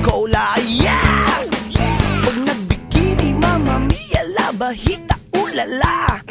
Coca-Cola Yeah! Pag nagbikini, mama mia, la bahita, ulala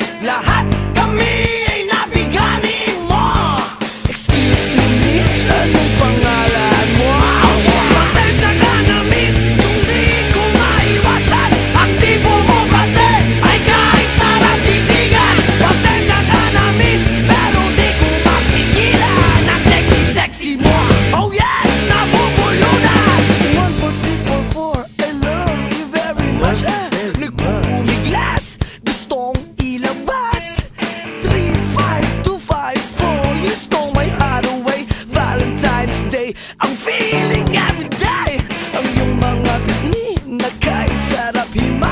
He might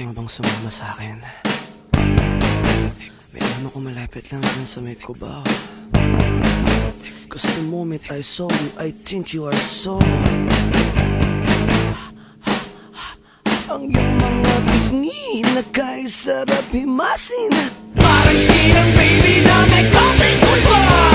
lasing bang sumama sa akin? May ano ko malapit lang dyan sa may kubaw Cause the moment I saw you, I think you are so Ang iyong mga pisngi Nagkaisarap himasin Parang skin ang baby na may kapit ko ba?